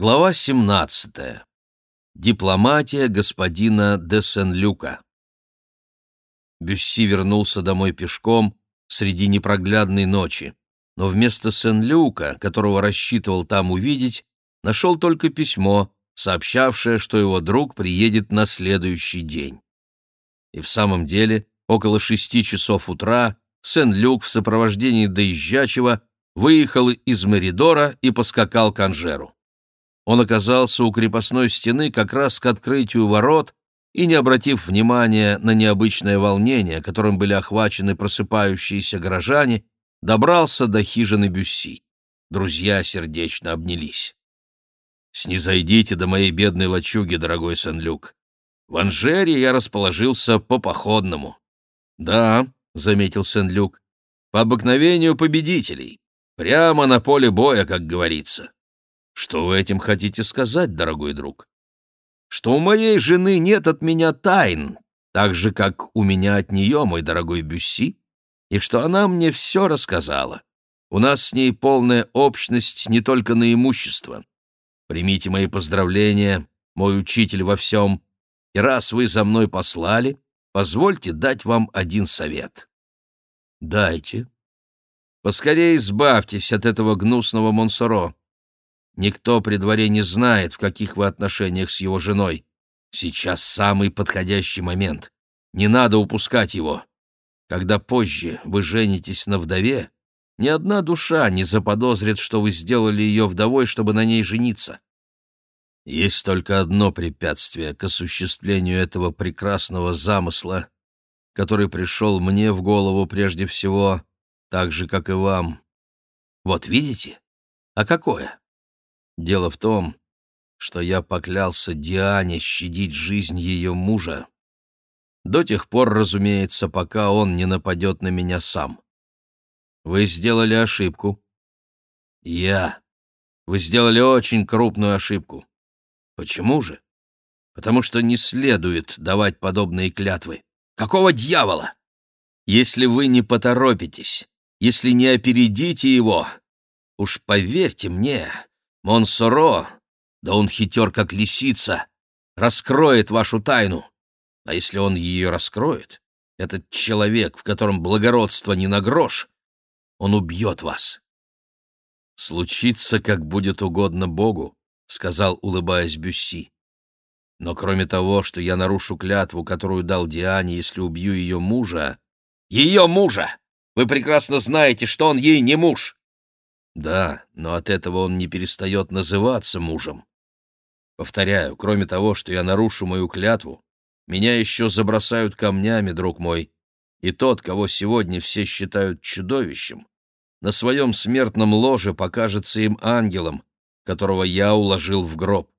Глава 17. Дипломатия господина де Сен-Люка. Бюсси вернулся домой пешком среди непроглядной ночи, но вместо Сен-Люка, которого рассчитывал там увидеть, нашел только письмо, сообщавшее, что его друг приедет на следующий день. И в самом деле, около шести часов утра Сен-Люк в сопровождении доезжачего выехал из Меридора и поскакал к Анжеру. Он оказался у крепостной стены как раз к открытию ворот и, не обратив внимания на необычное волнение, которым были охвачены просыпающиеся горожане, добрался до хижины Бюсси. Друзья сердечно обнялись. «Снизойдите до моей бедной лачуги, дорогой Сен-Люк. В Анжере я расположился по-походному». «Да», — заметил Сен-Люк, — «по обыкновению победителей. Прямо на поле боя, как говорится». Что вы этим хотите сказать, дорогой друг? Что у моей жены нет от меня тайн, так же, как у меня от нее, мой дорогой Бюсси, и что она мне все рассказала. У нас с ней полная общность не только на имущество. Примите мои поздравления, мой учитель во всем, и раз вы за мной послали, позвольте дать вам один совет. Дайте. Поскорее избавьтесь от этого гнусного Монсоро. Никто при дворе не знает, в каких вы отношениях с его женой. Сейчас самый подходящий момент. Не надо упускать его. Когда позже вы женитесь на вдове, ни одна душа не заподозрит, что вы сделали ее вдовой, чтобы на ней жениться. Есть только одно препятствие к осуществлению этого прекрасного замысла, который пришел мне в голову прежде всего, так же, как и вам. Вот видите? А какое? Дело в том, что я поклялся Диане щадить жизнь ее мужа. До тех пор, разумеется, пока он не нападет на меня сам. Вы сделали ошибку. Я. Вы сделали очень крупную ошибку. Почему же? Потому что не следует давать подобные клятвы. Какого дьявола? Если вы не поторопитесь, если не опередите его, уж поверьте мне, Монсоро, да он хитер, как лисица, раскроет вашу тайну. А если он ее раскроет, этот человек, в котором благородство не на грош, он убьет вас. «Случится, как будет угодно Богу», — сказал, улыбаясь Бюсси. «Но кроме того, что я нарушу клятву, которую дал Диане, если убью ее мужа...» «Ее мужа! Вы прекрасно знаете, что он ей не муж!» Да, но от этого он не перестает называться мужем. Повторяю, кроме того, что я нарушу мою клятву, меня еще забросают камнями, друг мой, и тот, кого сегодня все считают чудовищем, на своем смертном ложе покажется им ангелом, которого я уложил в гроб.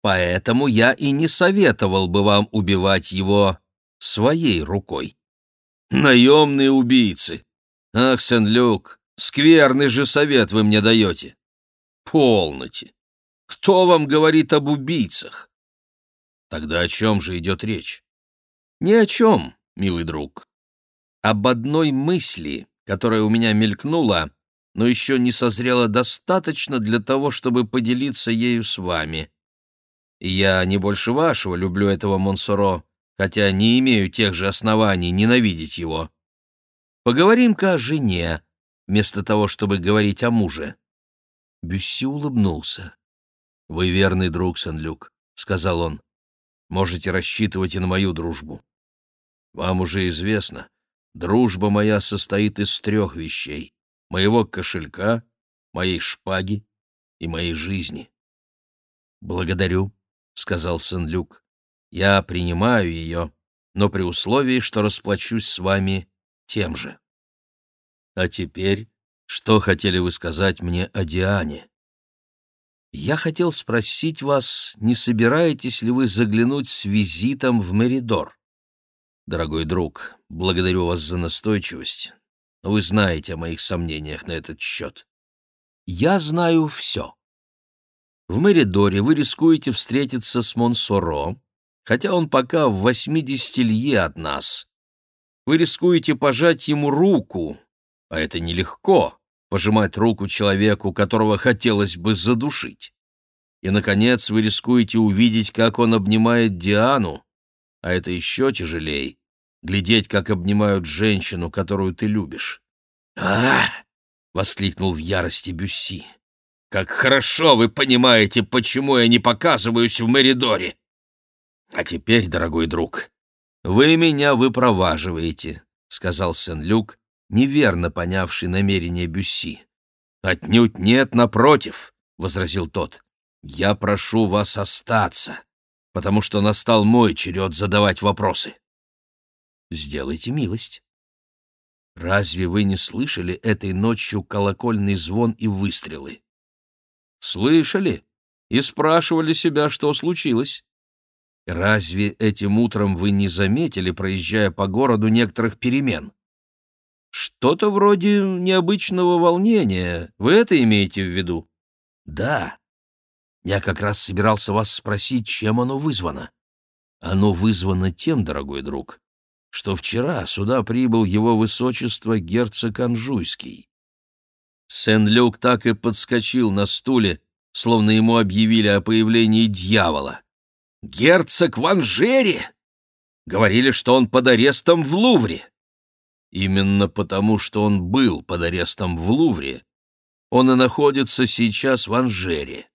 Поэтому я и не советовал бы вам убивать его своей рукой. Наемные убийцы! Ах, Сен-Люк, Скверный же совет вы мне даете. Полноте. Кто вам говорит об убийцах? Тогда о чем же идет речь? Ни о чем, милый друг. Об одной мысли, которая у меня мелькнула, но еще не созрела достаточно для того, чтобы поделиться ею с вами. Я не больше вашего люблю этого Монсоро, хотя не имею тех же оснований ненавидеть его. Поговорим-ка о жене, вместо того, чтобы говорить о муже. Бюсси улыбнулся. «Вы верный друг, Сен-Люк», — сказал он. «Можете рассчитывать и на мою дружбу. Вам уже известно, дружба моя состоит из трех вещей — моего кошелька, моей шпаги и моей жизни». «Благодарю», — сказал Сен-Люк. «Я принимаю ее, но при условии, что расплачусь с вами тем же». А теперь, что хотели вы сказать мне о Диане? Я хотел спросить вас, не собираетесь ли вы заглянуть с визитом в Меридор? Дорогой друг, благодарю вас за настойчивость. Вы знаете о моих сомнениях на этот счет. Я знаю все. В Меридоре вы рискуете встретиться с Монсоро, хотя он пока в восьмидесяти лье от нас. Вы рискуете пожать ему руку, а это нелегко — пожимать руку человеку, которого хотелось бы задушить. И, наконец, вы рискуете увидеть, как он обнимает Диану, а это еще тяжелее — глядеть, как обнимают женщину, которую ты любишь. а воскликнул в ярости Бюсси. «Как хорошо вы понимаете, почему я не показываюсь в Меридоре! А теперь, дорогой друг, вы меня выпроваживаете», — сказал Сен-Люк, неверно понявший намерение Бюсси. «Отнюдь нет, напротив», — возразил тот. «Я прошу вас остаться, потому что настал мой черед задавать вопросы». «Сделайте милость». Разве вы не слышали этой ночью колокольный звон и выстрелы? Слышали и спрашивали себя, что случилось. Разве этим утром вы не заметили, проезжая по городу, некоторых перемен? Что-то вроде необычного волнения. Вы это имеете в виду? Да. Я как раз собирался вас спросить, чем оно вызвано. Оно вызвано тем, дорогой друг, что вчера сюда прибыл его высочество герцог Анжуйский. Сен-Люк так и подскочил на стуле, словно ему объявили о появлении дьявола. «Герцог в Анжере!» Говорили, что он под арестом в Лувре. Именно потому, что он был под арестом в Лувре, он и находится сейчас в Анжере.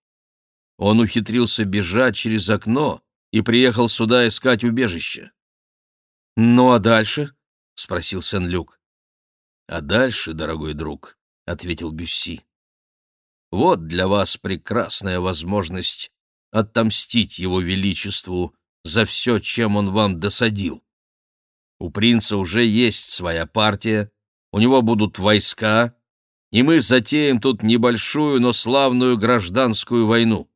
Он ухитрился бежать через окно и приехал сюда искать убежище. «Ну а дальше?» — спросил Сен-Люк. «А дальше, дорогой друг», — ответил Бюсси. «Вот для вас прекрасная возможность отомстить его величеству за все, чем он вам досадил. У принца уже есть своя партия, у него будут войска, и мы затеем тут небольшую, но славную гражданскую войну».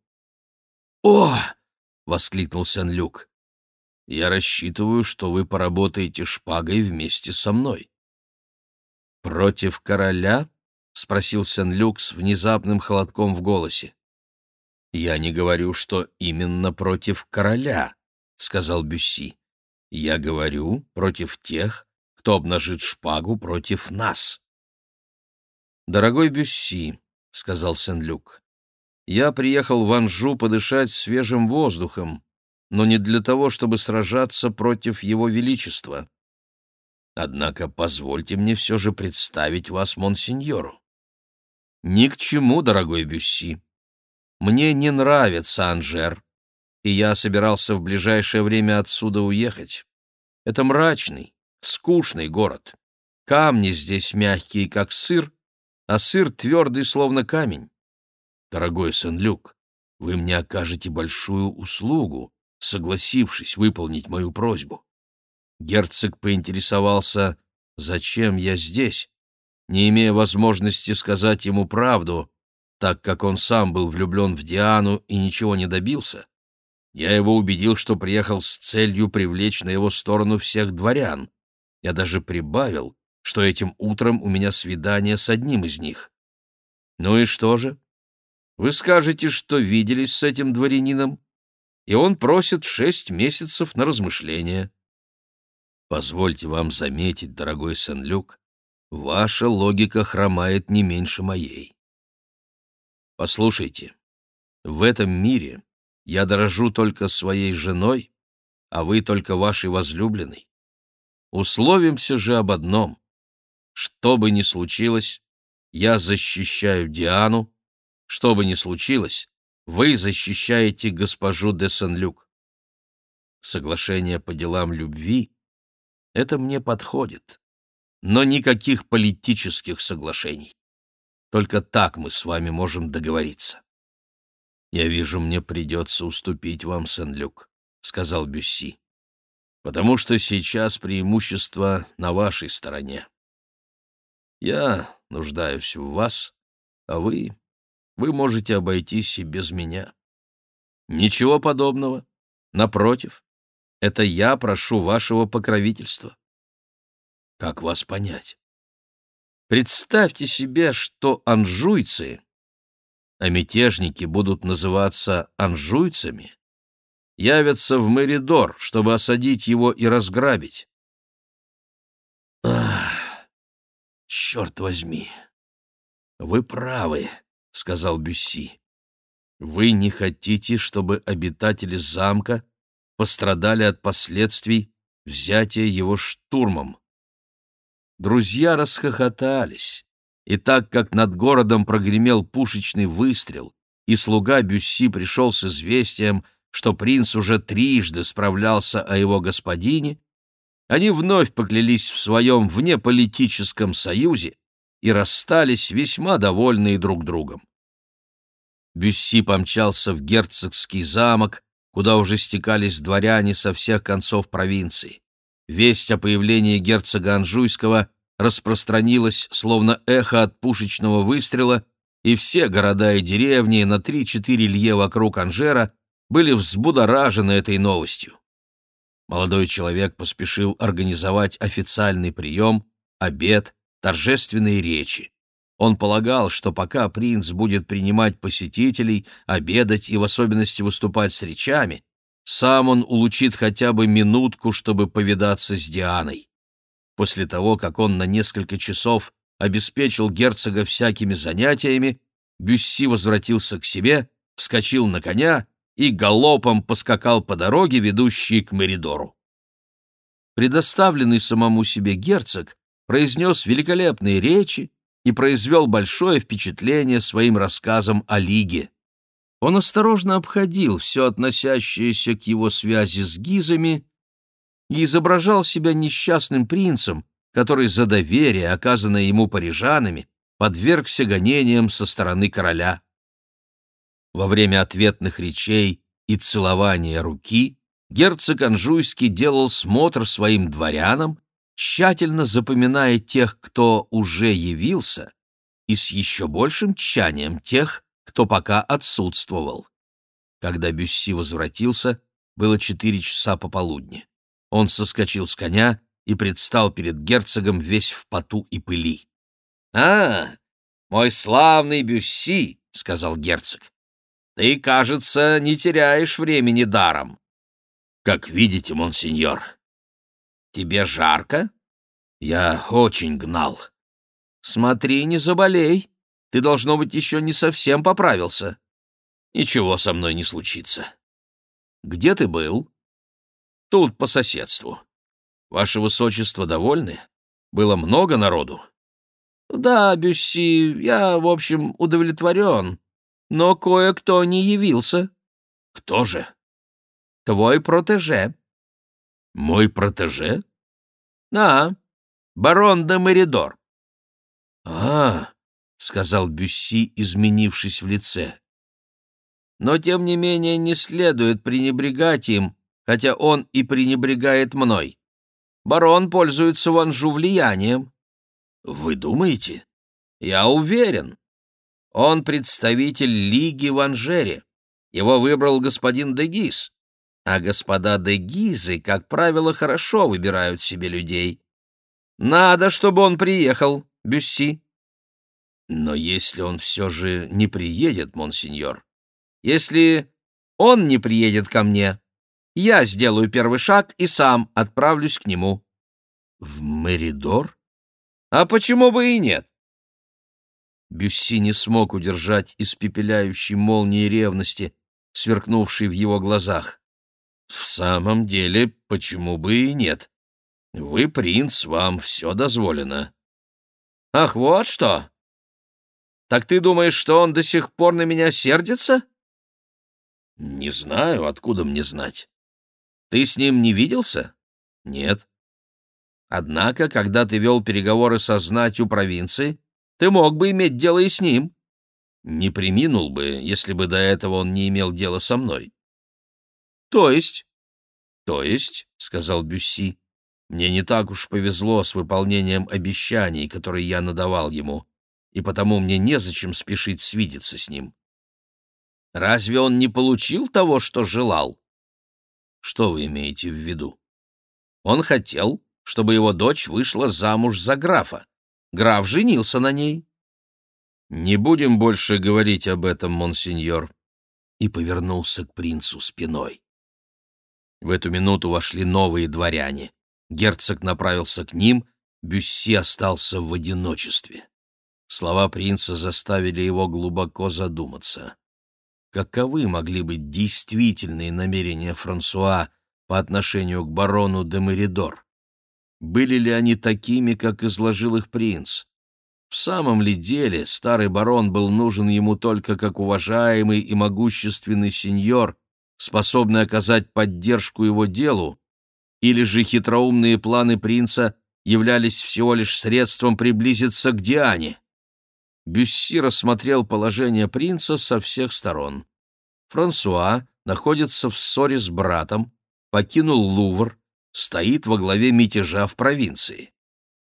«О!» — воскликнул Сен-Люк. Я рассчитываю, что вы поработаете шпагой вместе со мной. Против короля? спросил Сен-Люк с внезапным холодком в голосе. Я не говорю, что именно против короля, сказал Бюсси. Я говорю против тех, кто обнажит шпагу против нас. Дорогой Бюсси, сказал Сен-Люк. Я приехал в Анжу подышать свежим воздухом но не для того, чтобы сражаться против его величества. Однако позвольте мне все же представить вас монсеньору. Ни к чему, дорогой Бюсси. Мне не нравится Анжер, и я собирался в ближайшее время отсюда уехать. Это мрачный, скучный город. Камни здесь мягкие, как сыр, а сыр твердый, словно камень. Дорогой Сен-Люк, вы мне окажете большую услугу, согласившись выполнить мою просьбу. Герцог поинтересовался, зачем я здесь, не имея возможности сказать ему правду, так как он сам был влюблен в Диану и ничего не добился. Я его убедил, что приехал с целью привлечь на его сторону всех дворян. Я даже прибавил, что этим утром у меня свидание с одним из них. Ну и что же? Вы скажете, что виделись с этим дворянином? и он просит шесть месяцев на размышление. Позвольте вам заметить, дорогой Сен-Люк, ваша логика хромает не меньше моей. Послушайте, в этом мире я дорожу только своей женой, а вы только вашей возлюбленной. Условимся же об одном. Что бы ни случилось, я защищаю Диану, что бы ни случилось, вы защищаете госпожу де Сен-Люк. Соглашение по делам любви — это мне подходит, но никаких политических соглашений. Только так мы с вами можем договориться. «Я вижу, мне придется уступить вам, Сен-Люк», — сказал Бюсси, «потому что сейчас преимущество на вашей стороне. Я нуждаюсь в вас, а вы вы можете обойтись и без меня. Ничего подобного. Напротив, это я прошу вашего покровительства. Как вас понять? Представьте себе, что анжуйцы, а мятежники будут называться анжуйцами, явятся в Меридор, чтобы осадить его и разграбить. Ах, черт возьми! Вы правы, — сказал Бюсси. Вы не хотите, чтобы обитатели замка пострадали от последствий взятия его штурмом. Друзья расхохотались, и так как над городом прогремел пушечный выстрел, и слуга Бюсси пришел с известием, что принц уже трижды справлялся о его господине, они вновь поклялись в своем внеполитическом союзе и расстались весьма довольные друг другом. Бюсси помчался в герцогский замок, куда уже стекались дворяне со всех концов провинции. Весть о появлении герцога Анжуйского распространилась, словно эхо от пушечного выстрела, и все города и деревни на три-четыре лье вокруг Анжера были взбудоражены этой новостью. Молодой человек поспешил организовать официальный прием, обед, торжественные речи. Он полагал, что пока принц будет принимать посетителей, обедать и в особенности выступать с речами, сам он улучит хотя бы минутку, чтобы повидаться с Дианой. После того, как он на несколько часов обеспечил герцога всякими занятиями, Бюсси возвратился к себе, вскочил на коня и галопом поскакал по дороге, ведущей к Меридору. Предоставленный самому себе герцог произнес великолепные речи и произвел большое впечатление своим рассказом о Лиге. Он осторожно обходил все относящееся к его связи с Гизами и изображал себя несчастным принцем, который за доверие, оказанное ему парижанами, подвергся гонениям со стороны короля. Во время ответных речей и целования руки герцог Анжуйский делал смотр своим дворянам, тщательно запоминая тех, кто уже явился, и с еще большим тщанием тех, кто пока отсутствовал. Когда Бюсси возвратился, было четыре часа пополудни. Он соскочил с коня и предстал перед герцогом весь в поту и пыли. — А, мой славный Бюсси, — сказал герцог, — ты, кажется, не теряешь времени даром. — Как видите, монсеньор. — Тебе жарко? — Я очень гнал. — Смотри, не заболей. Ты, должно быть, еще не совсем поправился. — Ничего со мной не случится. — Где ты был? — Тут, по соседству. Ваше высочество довольны? Было много народу? Да, Бюсси, я, в общем, удовлетворен. Но кое-кто не явился. Кто же? Твой протеже. Мой протеже? А, барон де Меридор. А, сказал Бюсси, изменившись в лице. Но, тем не менее, не следует пренебрегать им, хотя он и пренебрегает мной. Барон пользуется в Анжу влиянием. Вы думаете? Я уверен. Он представитель Лиги в Анжере. Его выбрал господин Дегиз. А господа Дегизы, как правило, хорошо выбирают себе людей. Надо, чтобы он приехал, Бюсси. Но если он все же не приедет, монсеньор, если он не приедет ко мне, я сделаю первый шаг и сам отправлюсь к нему. В Меридор? А почему бы и нет? Бюсси не смог удержать испепеляющей молнии ревности, сверкнувшей в его глазах. В самом деле, почему бы и нет? Вы принц, вам все дозволено. Ах, вот что! Так ты думаешь, что он до сих пор на меня сердится? Не знаю, откуда мне знать. Ты с ним не виделся? Нет. Однако, когда ты вел переговоры со знатью провинции, ты мог бы иметь дело и с ним. Не приминул бы, если бы до этого он не имел дела со мной. То есть? То есть, — сказал Бюсси, — мне не так уж повезло с выполнением обещаний, которые я надавал ему, и потому мне незачем спешить свидеться с ним. Разве он не получил того, что желал? Что вы имеете в виду? Он хотел, чтобы его дочь вышла замуж за графа. Граф женился на ней. Не будем больше говорить об этом, монсеньор. И повернулся к принцу спиной. В эту минуту вошли новые дворяне. Герцог направился к ним, Бюсси остался в одиночестве. Слова принца заставили его глубоко задуматься. Каковы могли быть действительные намерения Франсуа по отношению к барону де Меридор? Были ли они такими, как изложил их принц? В самом ли деле старый барон был нужен ему только как уважаемый и могущественный сеньор, способный оказать поддержку его делу, или же хитроумные планы принца являлись всего лишь средством приблизиться к Диане? Бюсси рассмотрел положение принца со всех сторон. Франсуа находится в ссоре с братом, покинул Лувр, стоит во главе мятежа в провинции.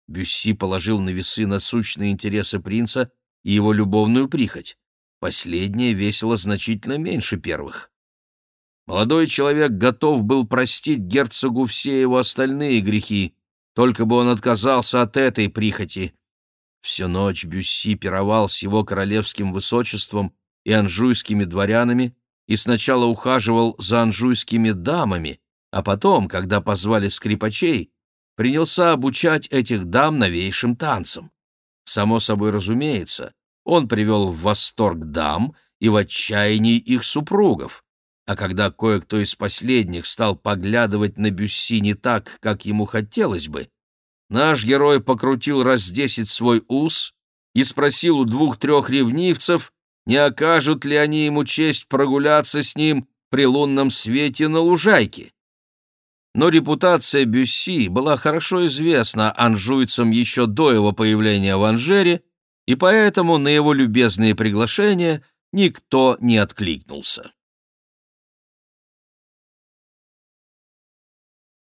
Бюсси положил на весы насущные интересы принца и его любовную прихоть. Последнее весило значительно меньше первых. Молодой человек готов был простить герцогу все его остальные грехи, только бы он отказался от этой прихоти. Всю ночь Бюсси пировал с его королевским высочеством и анжуйскими дворянами и сначала ухаживал за анжуйскими дамами, а потом, когда позвали скрипачей, принялся обучать этих дам новейшим танцам. Само собой разумеется, он привел в восторг дам и в отчаянии их супругов, а когда кое-кто из последних стал поглядывать на Бюсси не так, как ему хотелось бы, наш герой покрутил раз десять свой ус и спросил у двух-трех ревнивцев, не окажут ли они ему честь прогуляться с ним при лунном свете на лужайке. Но репутация Бюсси была хорошо известна анжуйцам еще до его появления в Анжере, и поэтому на его любезные приглашения никто не откликнулся.